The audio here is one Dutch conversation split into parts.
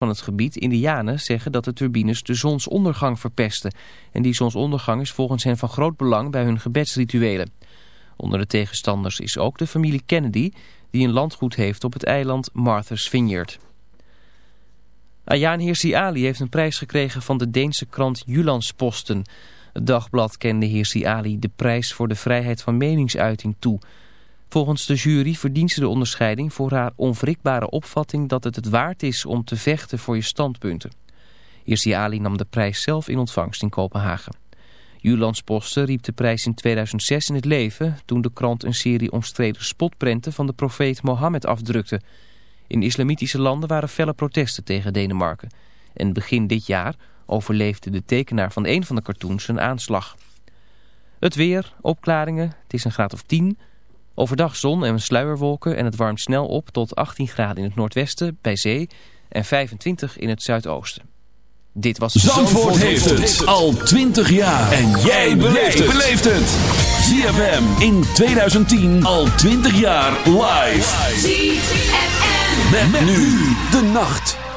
van het gebied, Indianen, zeggen dat de turbines de zonsondergang verpesten. En die zonsondergang is volgens hen van groot belang bij hun gebedsrituelen. Onder de tegenstanders is ook de familie Kennedy, die een landgoed heeft op het eiland Martha's Vineyard. Ayaan Hirsi Ali heeft een prijs gekregen van de Deense krant Jyllandsposten. Het dagblad kende Hirsi Ali de prijs voor de vrijheid van meningsuiting toe... Volgens de jury verdient ze de onderscheiding voor haar onwrikbare opvatting dat het het waard is om te vechten voor je standpunten. Hirsi Ali nam de prijs zelf in ontvangst in Kopenhagen. Posten riep de prijs in 2006 in het leven toen de krant een serie omstreden spotprenten van de profeet Mohammed afdrukte. In islamitische landen waren felle protesten tegen Denemarken. En begin dit jaar overleefde de tekenaar van een van de cartoons een aanslag. Het weer, opklaringen, het is een graad of 10... Overdag zon en sluierwolken en het warmt snel op tot 18 graden in het noordwesten bij zee en 25 in het zuidoosten. Dit was Zandvoort, Zandvoort heeft het al 20 jaar en jij beleeft het. ZFM in 2010 al 20 jaar live. ZFM met nu de nacht.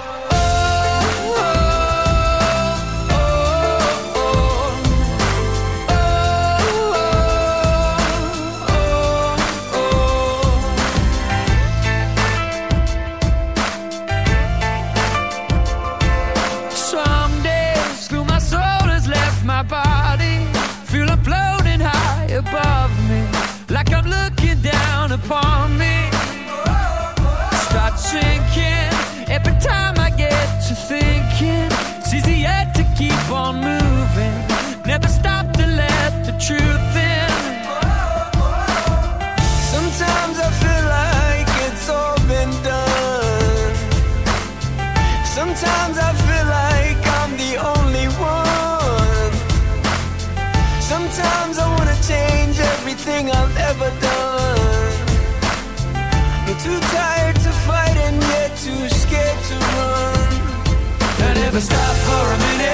Never stop for a minute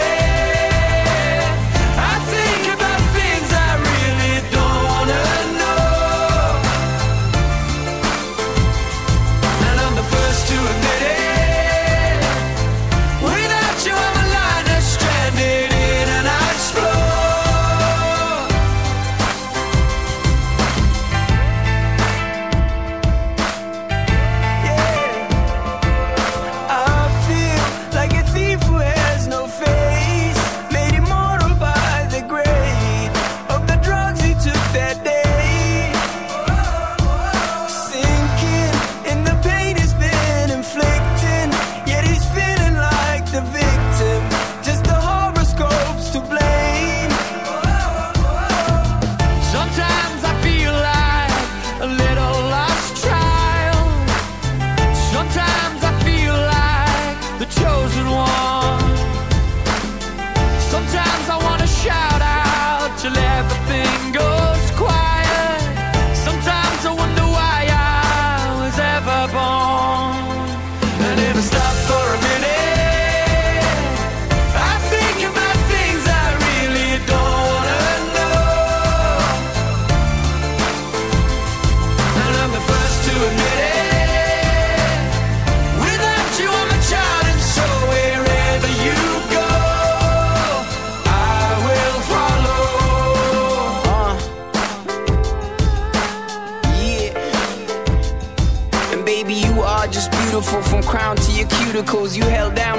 Cause you held down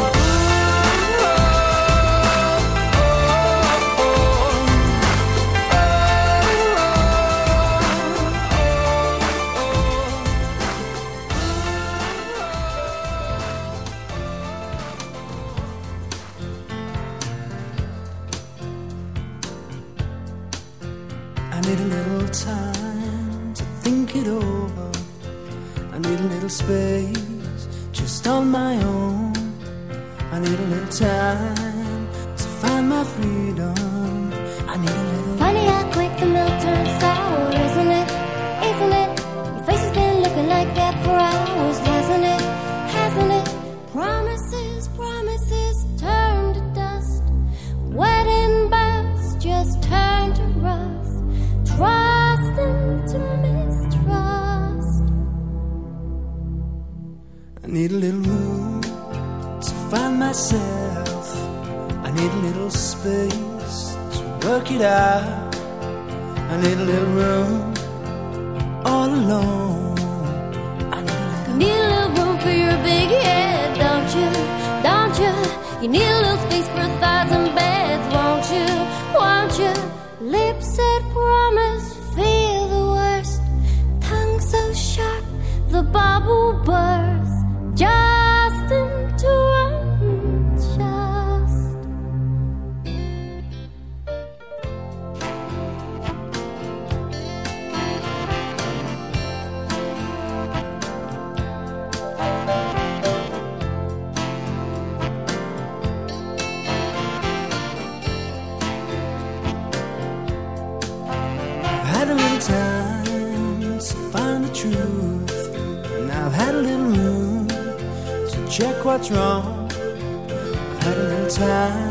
Like that for hours, hasn't it? Hasn't it? Promises, promises turn to dust. Wedding bells just turn to rust. Trust into mistrust. I need a little room to find myself. I need a little space to work it out. I need a little room all alone. Need a little. Room for your big head, don't you? Don't you? You need a little space for a thousand beds, won't you? Won't you? Lips that promise, feel the worst. Tongue so sharp, the bubble bursts. What's wrong. I've had a little time,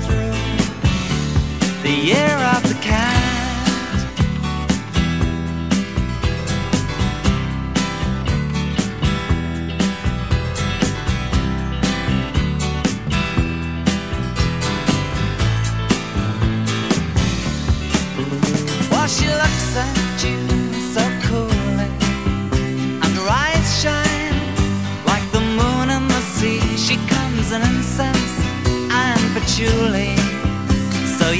the year of the cat. While she looks at you so coolly, and her eyes shine like the moon in the sea, she comes in incense and patchouli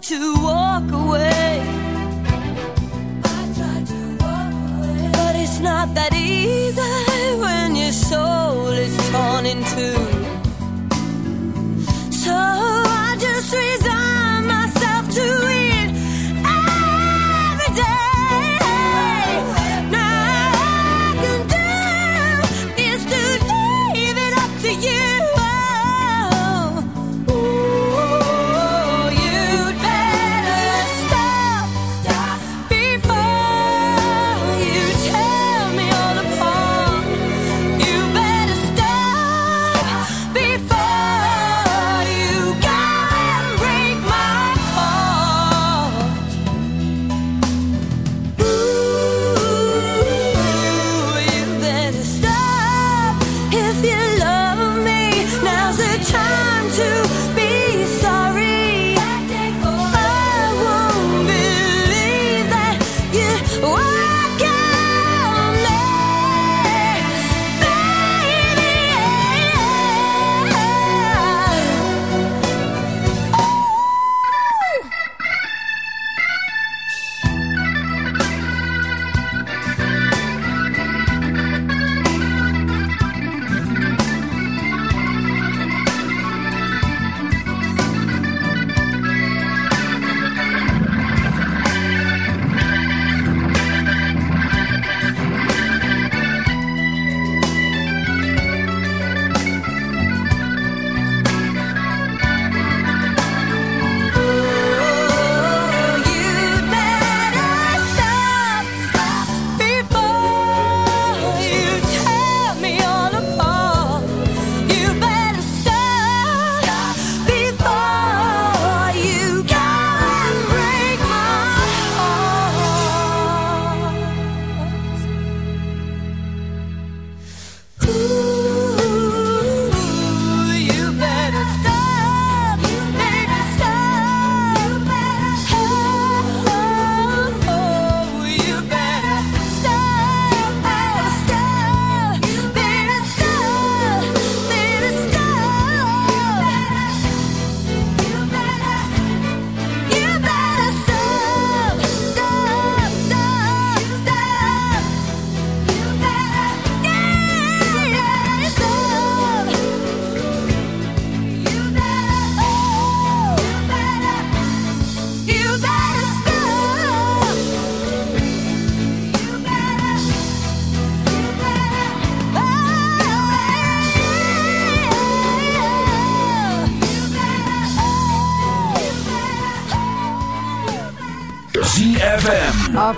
to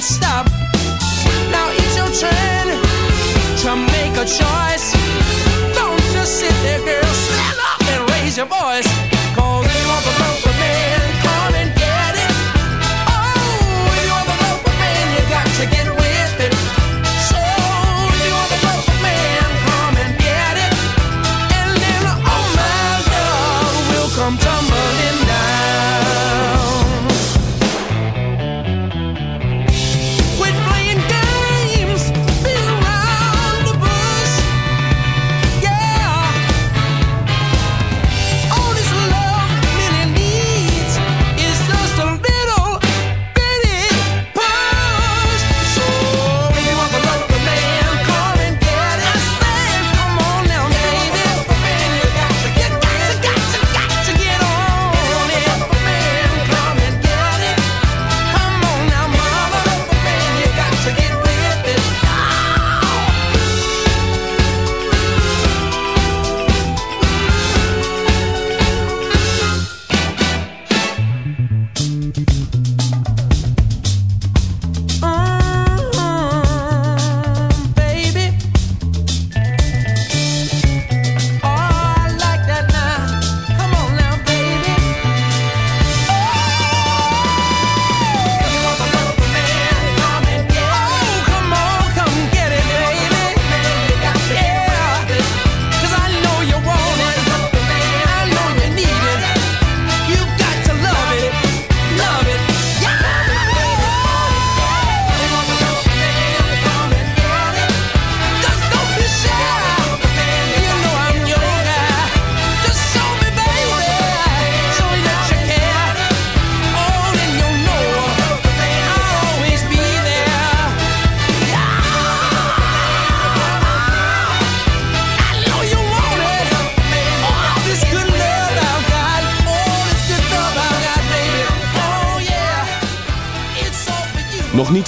can't stop.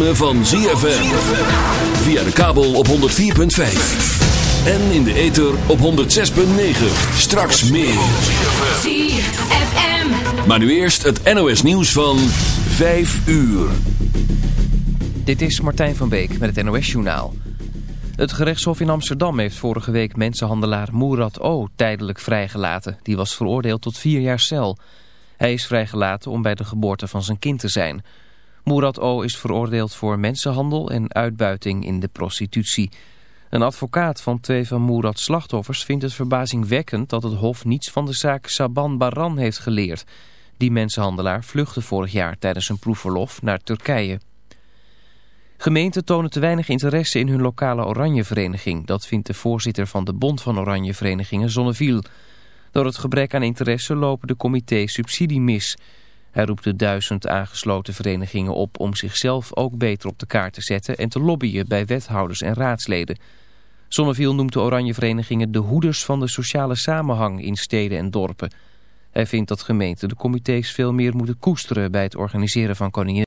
Ritme van ZFM. Via de kabel op 104.5. En in de ether op 106.9. Straks meer. ZFM. Maar nu eerst het NOS nieuws van 5 uur. Dit is Martijn van Beek met het NOS-journaal. Het gerechtshof in Amsterdam heeft vorige week mensenhandelaar Murat O. tijdelijk vrijgelaten. Die was veroordeeld tot vier jaar cel. Hij is vrijgelaten om bij de geboorte van zijn kind te zijn. Murat O. is veroordeeld voor mensenhandel en uitbuiting in de prostitutie. Een advocaat van twee van Murat's slachtoffers vindt het verbazingwekkend dat het hof niets van de zaak Saban Baran heeft geleerd. Die mensenhandelaar vluchtte vorig jaar tijdens een proefverlof naar Turkije. Gemeenten tonen te weinig interesse in hun lokale oranjevereniging. Dat vindt de voorzitter van de Bond van Oranjeverenigingen, Zonneviel. Door het gebrek aan interesse lopen de comité's subsidie mis. Hij roept de duizend aangesloten verenigingen op om zichzelf ook beter op de kaart te zetten... en te lobbyen bij wethouders en raadsleden. Zonneviel noemt de oranjeverenigingen de hoeders van de sociale samenhang in steden en dorpen. Hij vindt dat gemeenten de comité's veel meer moeten koesteren bij het organiseren van koningin.